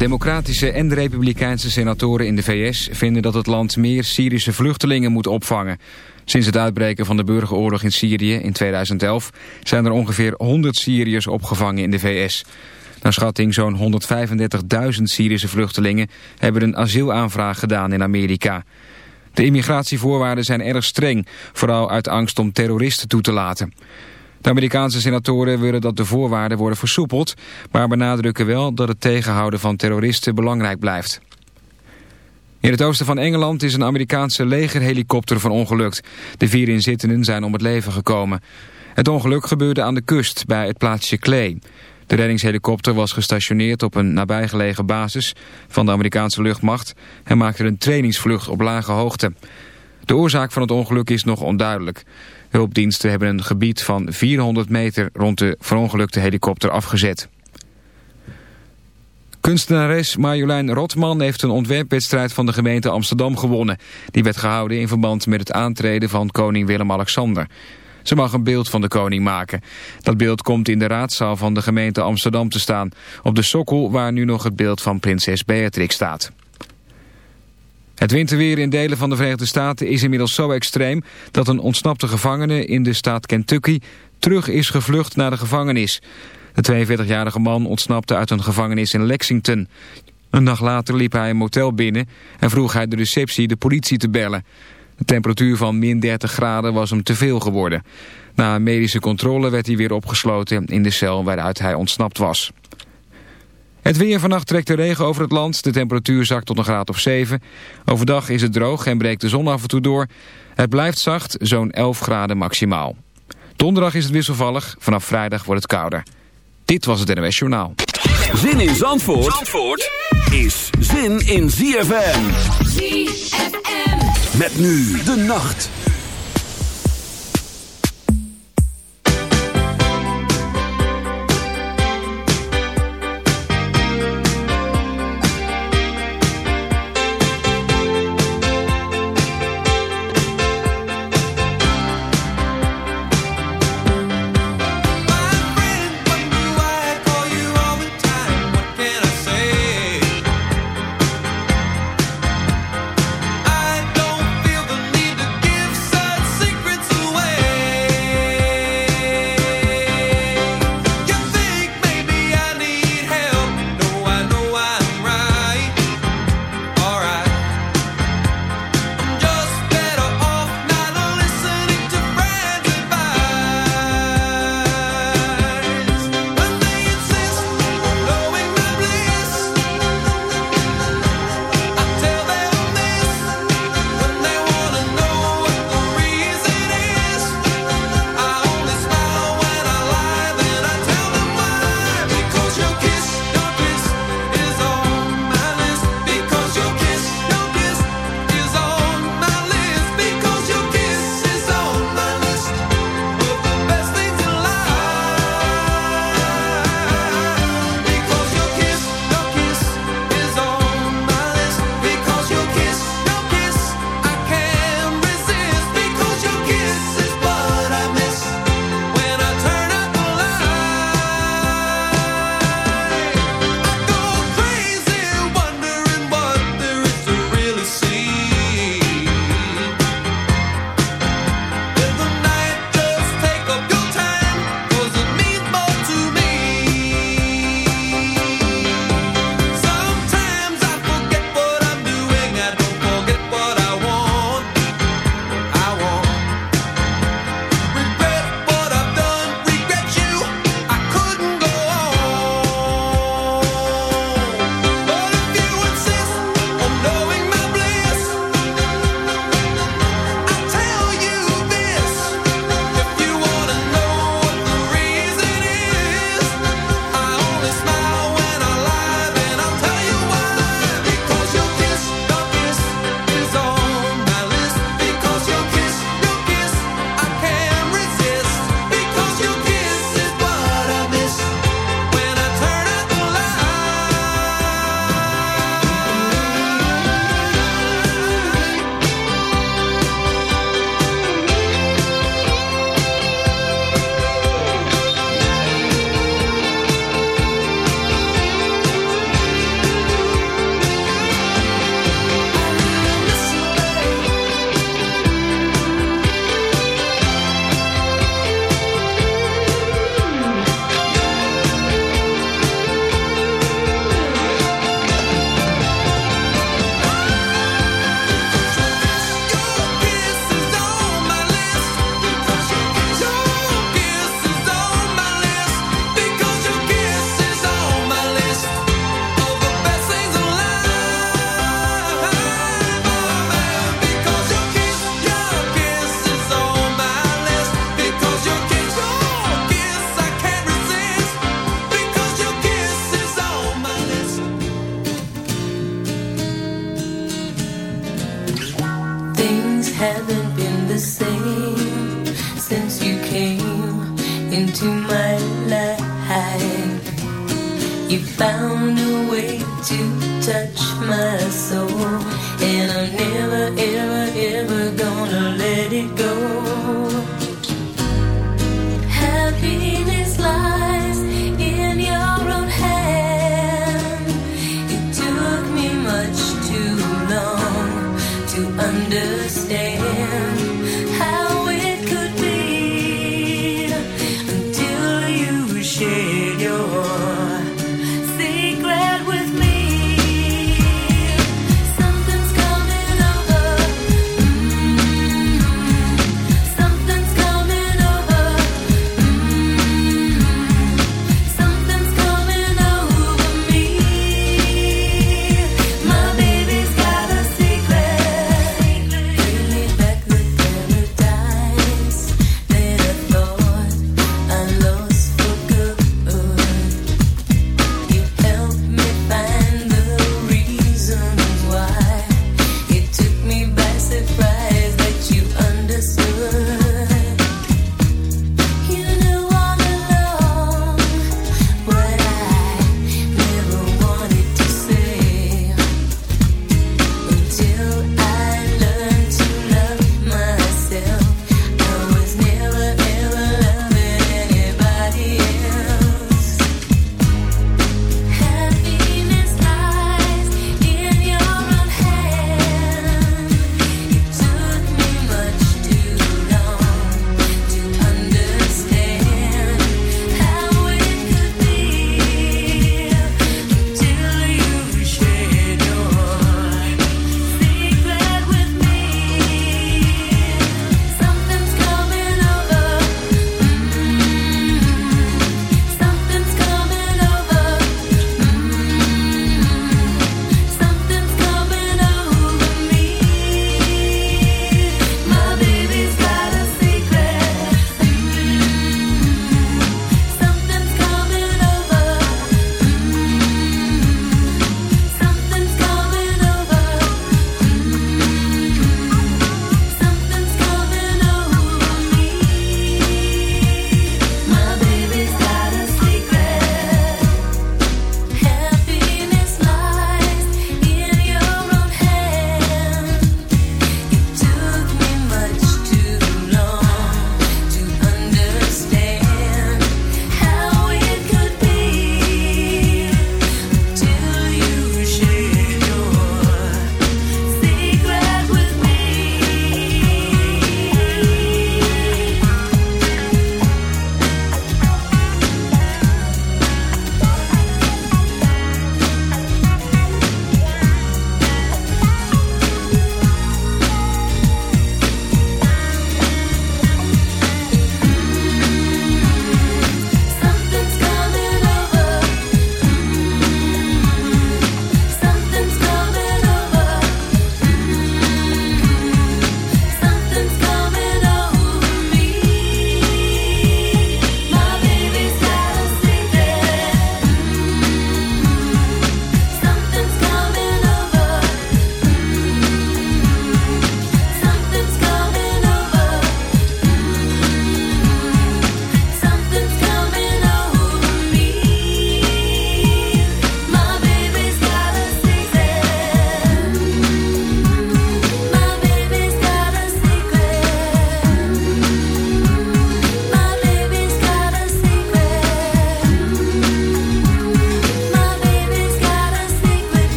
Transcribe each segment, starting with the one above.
Democratische en republikeinse senatoren in de VS vinden dat het land meer Syrische vluchtelingen moet opvangen. Sinds het uitbreken van de burgeroorlog in Syrië in 2011 zijn er ongeveer 100 Syriërs opgevangen in de VS. Naar schatting zo'n 135.000 Syrische vluchtelingen hebben een asielaanvraag gedaan in Amerika. De immigratievoorwaarden zijn erg streng, vooral uit angst om terroristen toe te laten. De Amerikaanse senatoren willen dat de voorwaarden worden versoepeld, maar benadrukken wel dat het tegenhouden van terroristen belangrijk blijft. In het oosten van Engeland is een Amerikaanse legerhelikopter verongelukt. De vier inzittenden zijn om het leven gekomen. Het ongeluk gebeurde aan de kust bij het plaatsje Clay. De reddingshelikopter was gestationeerd op een nabijgelegen basis van de Amerikaanse luchtmacht en maakte een trainingsvlucht op lage hoogte. De oorzaak van het ongeluk is nog onduidelijk. Hulpdiensten hebben een gebied van 400 meter rond de verongelukte helikopter afgezet. Kunstenares Marjolein Rotman heeft een ontwerpwedstrijd van de gemeente Amsterdam gewonnen. Die werd gehouden in verband met het aantreden van koning Willem-Alexander. Ze mag een beeld van de koning maken. Dat beeld komt in de raadzaal van de gemeente Amsterdam te staan. Op de sokkel waar nu nog het beeld van prinses Beatrix staat. Het winterweer in delen van de Verenigde Staten is inmiddels zo extreem... dat een ontsnapte gevangene in de staat Kentucky terug is gevlucht naar de gevangenis. De 42-jarige man ontsnapte uit een gevangenis in Lexington. Een dag later liep hij een motel binnen en vroeg hij de receptie de politie te bellen. De temperatuur van min 30 graden was hem te veel geworden. Na een medische controle werd hij weer opgesloten in de cel waaruit hij ontsnapt was. Het weer vannacht trekt de regen over het land. De temperatuur zakt tot een graad of 7. Overdag is het droog en breekt de zon af en toe door. Het blijft zacht, zo'n 11 graden maximaal. Donderdag is het wisselvallig, vanaf vrijdag wordt het kouder. Dit was het NWS Journaal. Zin in Zandvoort, Zandvoort is zin in ZFM. ZFM. Met nu de nacht.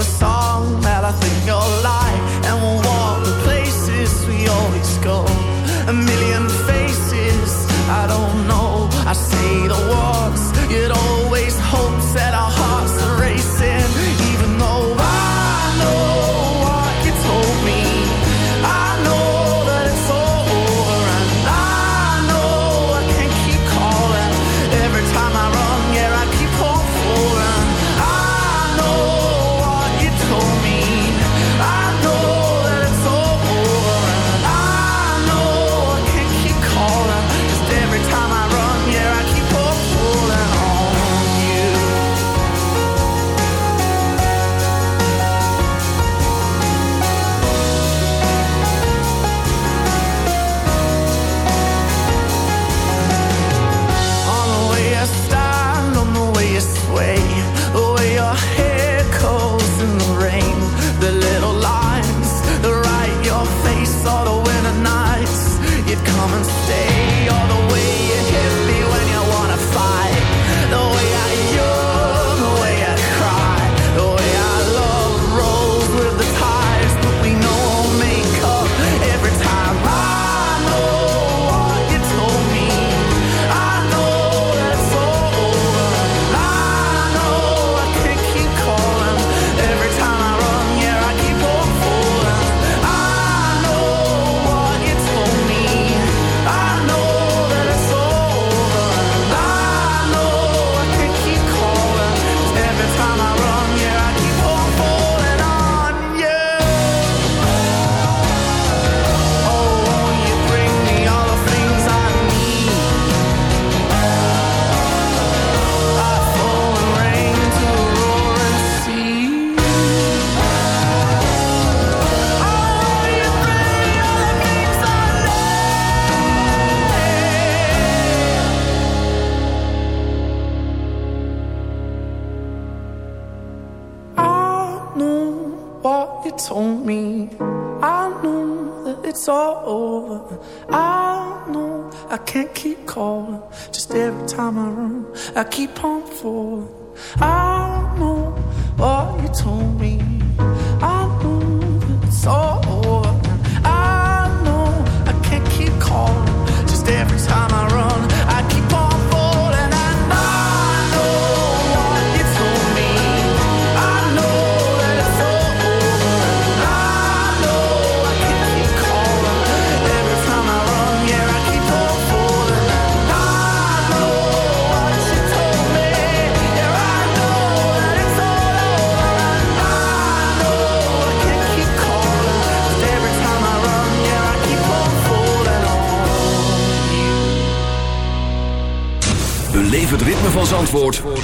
só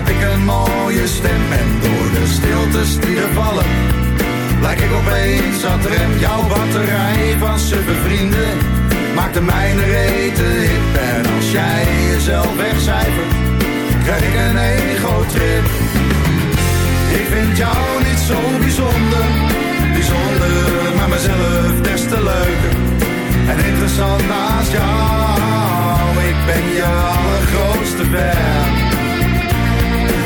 heb ik een mooie stem en door de stilte die er vallen Lijk ik opeens aan rem jouw batterij van suffe vrienden Maakt de mijne rete hip. En als jij jezelf wegcijfert Krijg ik een ego-trip Ik vind jou niet zo bijzonder Bijzonder, maar mezelf des te leuker En interessant naast jou. Ik ben je allergrootste fan.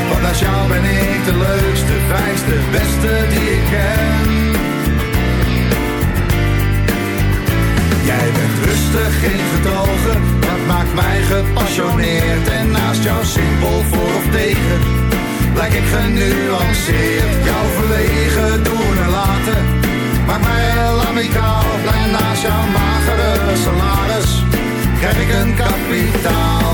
Want als jou ben ik de leukste, vrijste, beste die ik ken. Jij bent rustig, geen getogen, dat maakt mij gepassioneerd. En naast jou simpel voor of tegen, blijk ik genuanceerd. Jouw verlegen doen en laten, maakt mij heel amicaal. En naast jouw magere salaris, krijg ik een kapitaal.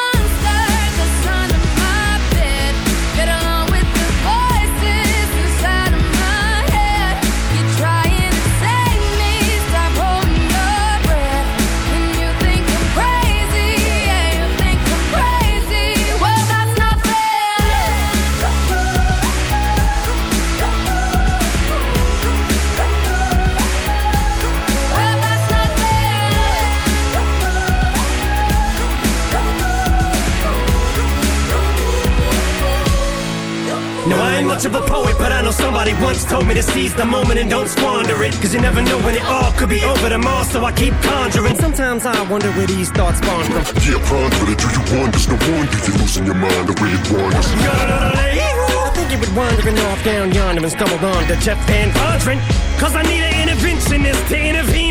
Much of a poet, but I know somebody once told me to seize the moment and don't squander it. Cause you never know when it all could be over tomorrow, so I keep conjuring. Sometimes I wonder where these thoughts spawn from. Yeah, ponder it, do you wonder? No wonder you're losing your mind the way it wanders. I think you would wandering off down yonder and stumbled on to Jeff Van Vondren. Cause I need an interventionist to intervene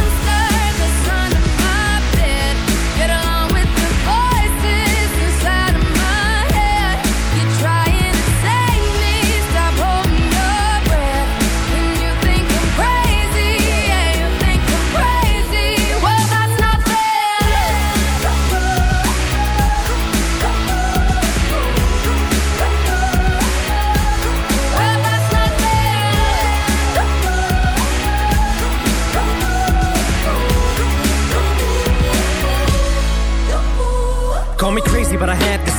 but I had this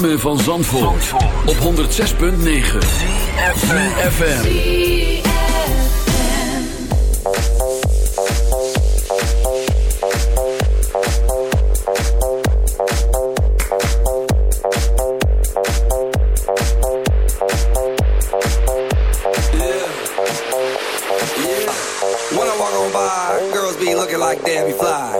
Ritme van Zandvoort, op 106.9 FM. When I walk on by, girls be looking like Debbie Fly.